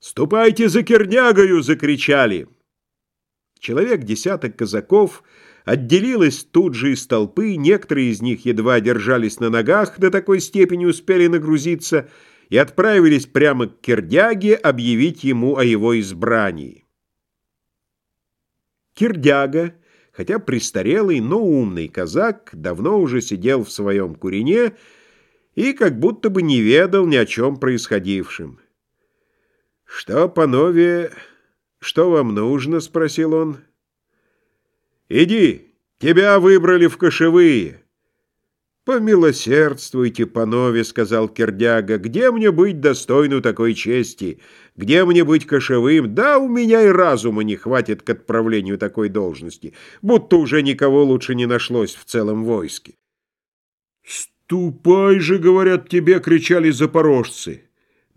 «Ступайте за Кернягою!» — закричали. Человек десяток казаков отделилось тут же из толпы, некоторые из них едва держались на ногах, до такой степени успели нагрузиться, и отправились прямо к Кирдяге объявить ему о его избрании. Кирдяга, хотя престарелый, но умный казак, давно уже сидел в своем курине и как будто бы не ведал ни о чем происходившем. «Что, панове, что вам нужно?» — спросил он. «Иди, тебя выбрали в кошевые». «Помилосердствуйте, панове», — сказал Кердяга, — «где мне быть достойну такой чести? Где мне быть кошевым? Да, у меня и разума не хватит к отправлению такой должности, будто уже никого лучше не нашлось в целом войске». «Ступай же, — говорят тебе, — кричали запорожцы».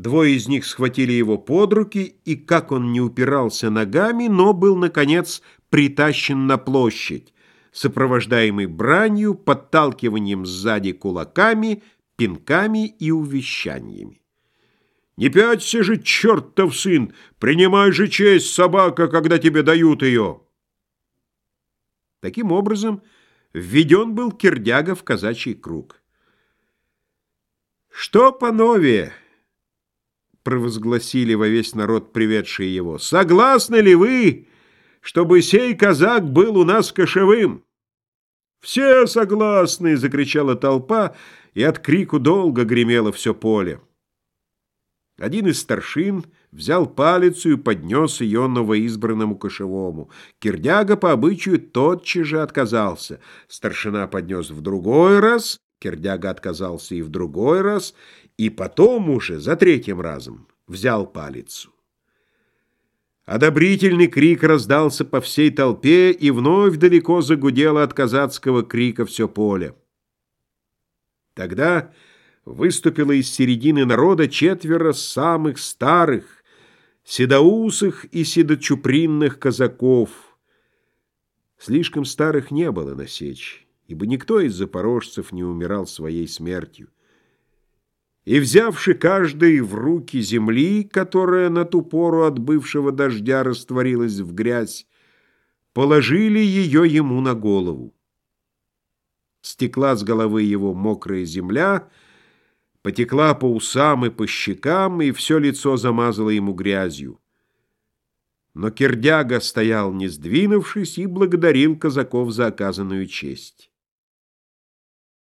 Двое из них схватили его под руки, и, как он не упирался ногами, но был, наконец, притащен на площадь, сопровождаемый бранью, подталкиванием сзади кулаками, пинками и увещаниями. «Не пяться же, чертов сын! Принимай же честь, собака, когда тебе дают ее!» Таким образом, введен был Кирдяга в казачий круг. «Что, панове?» Провозгласили во весь народ, приведшие его. «Согласны ли вы, чтобы сей казак был у нас кошевым?» «Все согласны!» — закричала толпа, и от крику долго гремело все поле. Один из старшин взял палицу и поднес ее новоизбранному кошевому. Кирдяга по обычаю тотчас же отказался. Старшина поднес в другой раз, Кирдяга отказался и в другой раз, и потом уже, за третьим разом, взял палицу. Одобрительный крик раздался по всей толпе, и вновь далеко загудело от казацкого крика все поле. Тогда выступило из середины народа четверо самых старых, седоусых и седочупринных казаков. Слишком старых не было на сечь, ибо никто из запорожцев не умирал своей смертью и, взявши каждый в руки земли, которая на ту пору от бывшего дождя растворилась в грязь, положили ее ему на голову. Стекла с головы его мокрая земля, потекла по усам и по щекам, и все лицо замазало ему грязью. Но Кирдяга стоял, не сдвинувшись, и благодарил казаков за оказанную честь.